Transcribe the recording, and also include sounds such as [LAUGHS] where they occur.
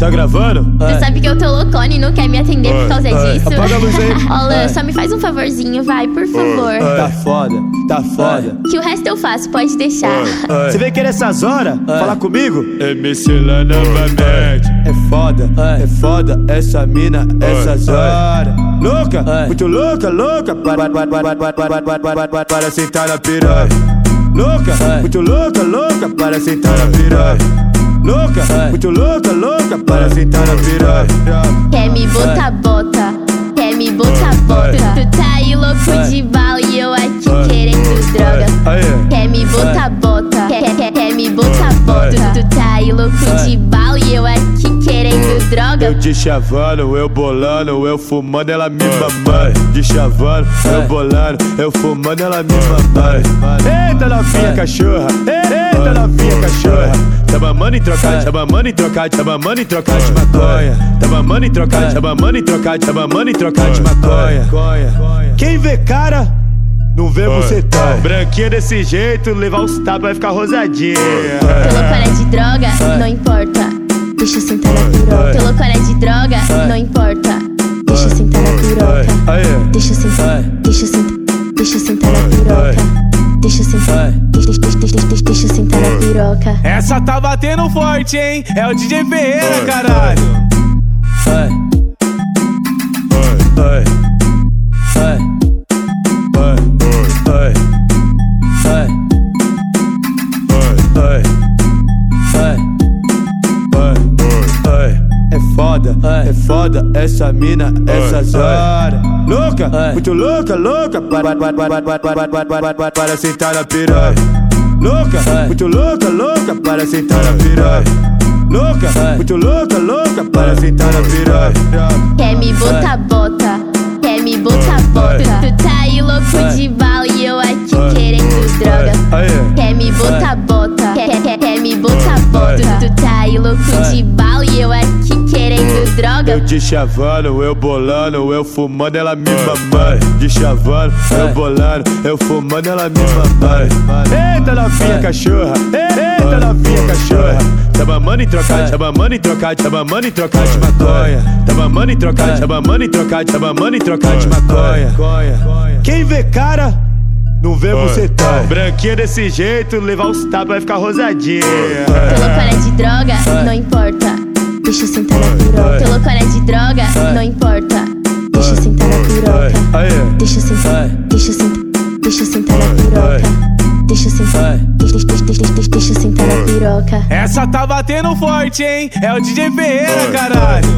Tá gravando? Tu sabe que eu tô loucone e não quer me atender por causa disso. Apaga a luz aí. [LAUGHS] Olá, só me faz um favorzinho, vai, por favor. Tá foda, tá foda. Que o resto eu faço, pode deixar. Você vem querer essas horas? Falar comigo? É, MC lá novamente. Né, é foda, é foda essa mina, essas horas. Louca, muito louca, louca. Para sentar na piranha. Louca, muito louca, louca. Para sentar na piranha. Louca, muito louca, louca. Para sentar na piranha. Quer me botar, bota. Quer me botar, bota. Tu tá aí louco de bala e eu aqui querendo droga. Quer me botar, bota. Quer, quer, quer me botar, bota. Tu tá aí louco de bala e eu aqui querendo eu droga. de chavando, eu bolando, eu fumando, ela me mamando. De chavando, eu bolando, eu fumando, ela me mamando. Eita novinha cachorra, eita novinha cachorra. Tá em trocar, tá mamando em trocar, tá mamando em trocar de maconha. Tá mamando em trocar, tá mamando em trocar, tá mamando maconha. Quem vê cara, não vê você tá. Branquinha desse jeito, levar uns tapas vai ficar rosadinha. Tô loucona de droga, não importa. Deixa eu sentar na piroca. Tô loucona de droga, não importa. Deixa eu sentar na piroca. Deixa eu sentar, deixa eu sentar, deixa eu sentar na piroca. Deixa eu sentar, deixa, deixa, deixa, deixa, deixa eu sentar na piroca. Essa tá batendo forte, hein? É o DJ Ferreira, caralho. Ai, ai, É foda essa mina, essa horas. Louca, muito louca, louca. Para, sentar na piranha. Louca, muito louca, louca. Para sentar na piranha. Louca, muito louca, louca. Para sentar na piranha. Quer me botar, bota. Quer me botar, bota. Tu tá aí louco de Eu de chavando, eu bolando, eu fumando, ela me mamando. De chavando, eu bolando, eu fumando, ela me mamando. Eita novinha cachorra, eita novinha cachorra. Tá mamando em trocar, tá mamando em trocar, tá mamando em trocar de maconha. Tá mamando em trocar, tá mamando em trocar, tá mamando em trocar de maconha. Quem vê cara, não vê você tá. Branquinha desse jeito, levar uns tapas vai ficar rosadinha. Tô loucona de droga, não importa. Deixa eu sentar na piroca. Tô loucona de droga, não importa. Deixa eu sentar na piroca. Deixa eu sentar, deixa eu sentar, deixa eu sentar na piroca. Deixa eu sentar, deixa, deixa, deixa, deixa, deixa eu sentar na piroca. Essa tá batendo forte, hein? É o DJ Ferreira, caralho.